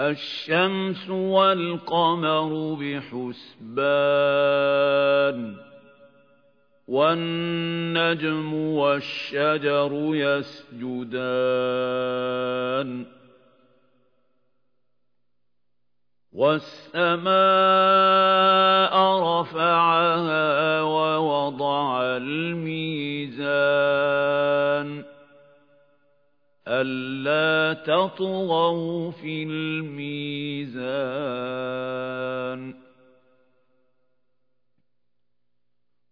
الشمس والقمر بحسبان والنجم والشجر يسجدان. والسماء رفعها ووضع الميزان. ألا تطغوا في الميزان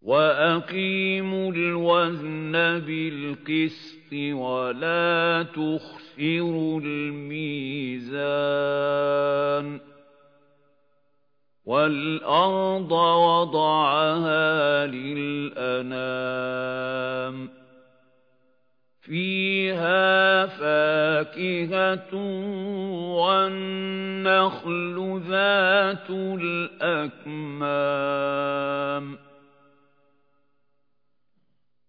وأقيموا الوزن بالقسط ولا تخسروا الميزان والأرض وضعها للأنام فيها فاكهة والنخل ذات الأكمام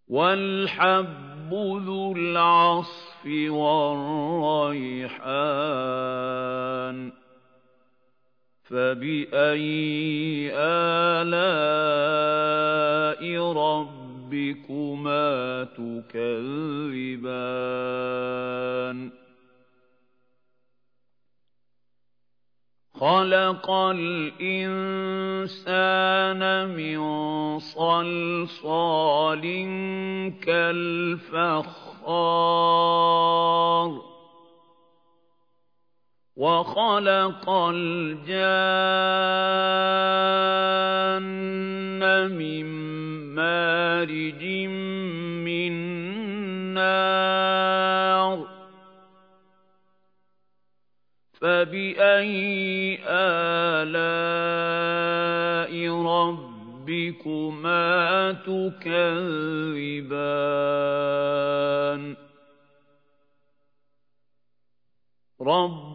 والحب ذو العصف والريحان فبأي آلاء ربكما تكذبان. خلق الإنسان من صلصال كالفخار. وخلق الجان من مارج من نار فبأي آلاء ربكما تكذبان؟ رب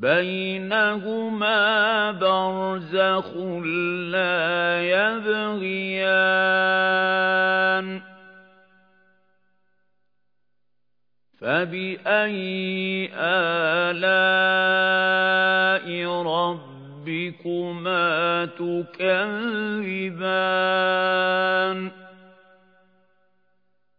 بينهما برزخ لا يبغيان فبأي آلاء ربكما تكذبان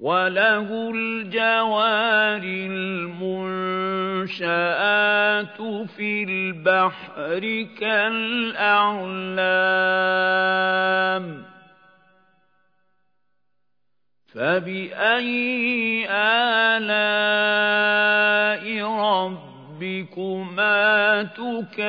وله الجوار المنشآت في البحر كالأعلام فبأي آلاء ربكما تكذبان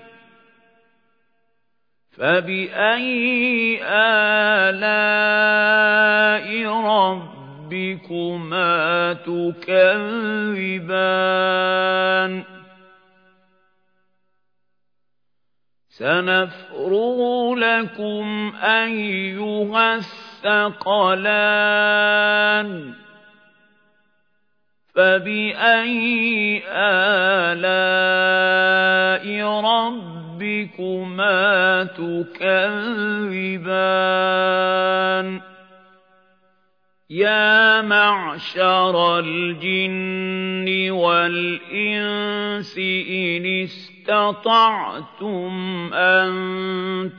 فَبِأَيِّ آلَاءِ رَبِّكُمَا تُكَذِّبَانِ سَنَفْرُغُ لَكُمْ أَيُّهَ الثَّقَلَانِ فَبِأَيِّ آلَاءِ رَبِّكُمَا تُكَذِّبَانِ. يَا مَعْشَرَ الْجِنِّ وَالْإِنسِ إِنِ اسْتَطَعْتُمْ أَن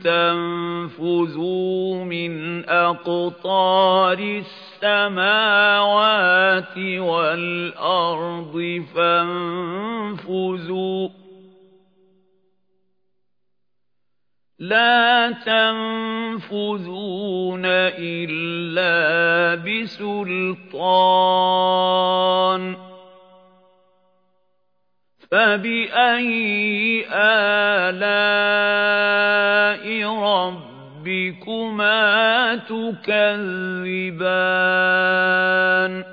تَنفُذُوا مِنْ أَقْطَارِ السَّمَاوَاتِ وَالْأَرْضِ فَانفُذُوا. لَا تَنفُذُونَ إِلَّا بِسُلْطَانٍ. فَبِأَيِّ آلَاءِ رَبِّكُمَا تُكَذِّبَانِ؟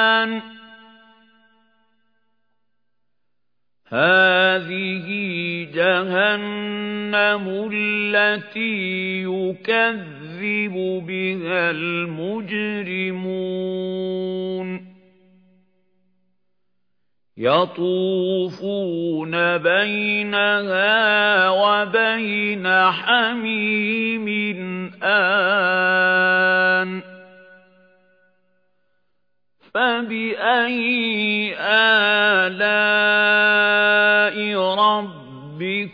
هَٰذِهِ جَهَنَّمُ الَّتِي يُكَذِّبُ بِهَا الْمُجْرِمُونَ. يَطُوفُونَ بَيْنَهَا وَبَيْنَ حَمِيمٍ آنٍ. فَبِأَيِّ آلَاءِ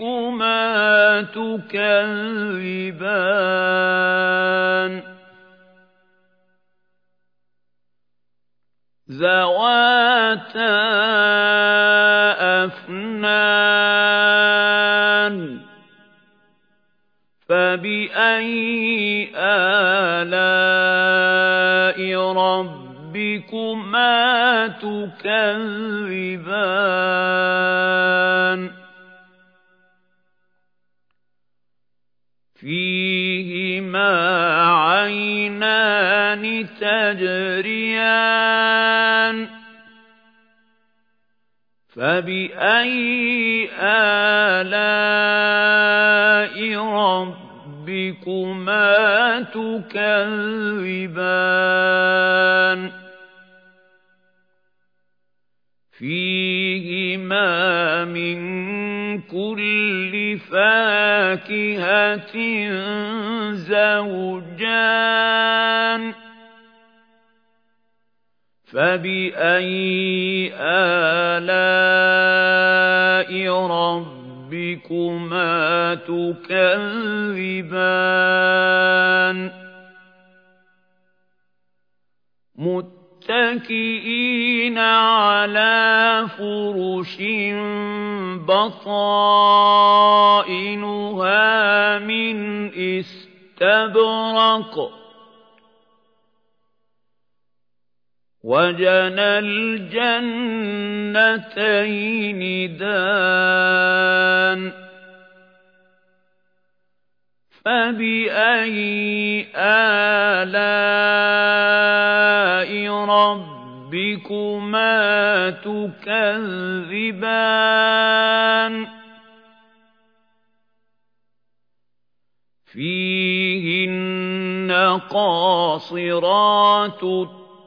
رَبِّكُمَا تُكَذِّبَانِ ذَوَاتَا أَفْنَانٍ فَبِأَيِّ آلَاءِ رَبِّكُمَا تُكَذِّبَانِ تَجْرِيَانِ فَبِأَيِّ آلَاءِ رَبِّكُمَا تُكَذِّبَانِ فِيهِمَا مِن كُلِّ فَاكِهَةٍ زَوْجَانِ فَبِأَيِّ آلَاءِ رَبِّكُمَا تُكَذِّبَانِ مُتَّكِئِينَ عَلَى فُرُشٍ بَطَائِنُهَا مِنْ إِسْتَبْرَقٍ وَجَنَى الْجَنَّتَيْنِ دَانٍ فَبِأَيِّ آلَاءِ رَبِّكُمَا تُكَذِّبَانِ فِيهِنَّ قَاصِرَاتُ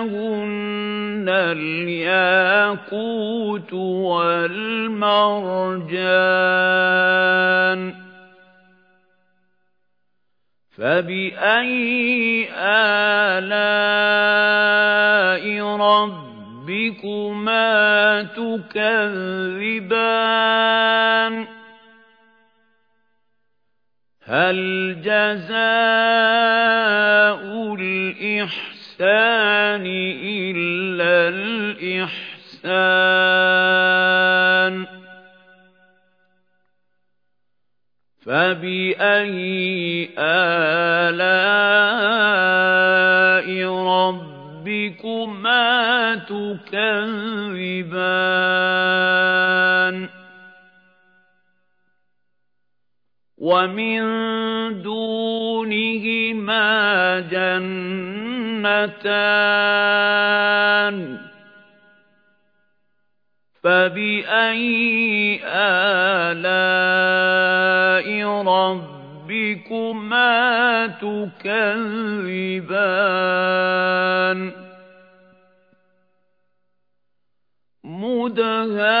كَأَنَّهُنَّ الْيَاقُوتُ وَالْمَرْجَانُ فَبِأَيِّ آلَاءِ رَبِّكُمَا تُكَذِّبَانِ هَلْ جَزَاءُ الْإِحْسَانِ إِلَّا الْإِحْسَانُ. فَبِأَيِّ آلَاءِ رَبِّكُمَا تُكَذِّبَانِ؟ وَمِن دُونِهِمَا جَنَّتَانِ فَبِأَيِّ آلَاءِ رَبِّكُمَا تُكَذِّبَانِ؟ مُدْهَامَّتَانِ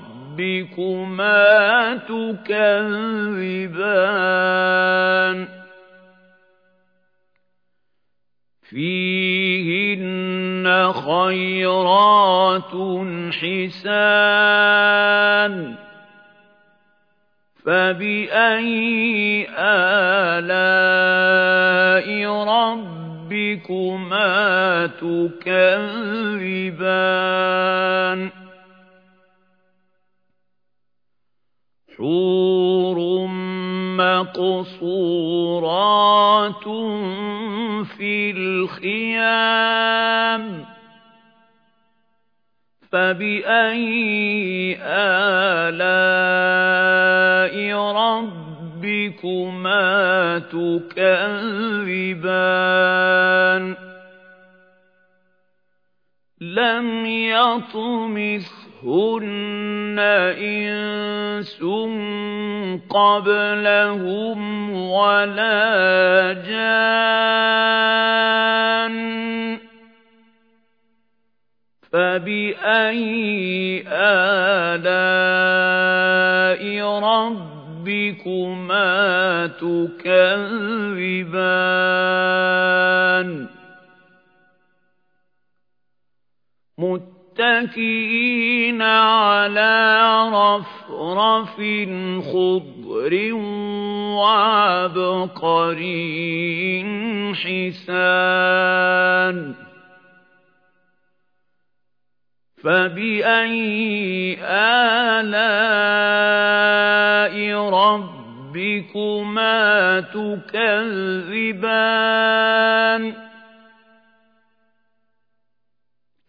رَبِّكُمَا تُكَذِّبَانِ فِيهِنَّ خَيْرَاتٌ حِسَانٌ فَبِأَيِّ آلَاءِ رَبِّكُمَا تُكَذِّبَانِ حُورٌ مَّقْصُورَاتٌ فِي الْخِيَامِ فَبِأَيِّ آلَاءِ رَبِّكُمَا تُكَذِّبَانِ لَمْ يَطْمِثْهُنَّ إِنسٌ قَبْلَهُمْ وَلَا جَانٌّ فَبِأَيِّ آلَاءِ رَبِّكُمَا تُكَذِّبَانِ؟ مُتَّكِئِينَ عَلَى رَفْرَفٍ خُضْرٍ وَعَبْقَرِيٍّ حِسَانٍ فَبِأَيِّ آلَاءِ رَبِّكُمَا تُكَذِّبَانِ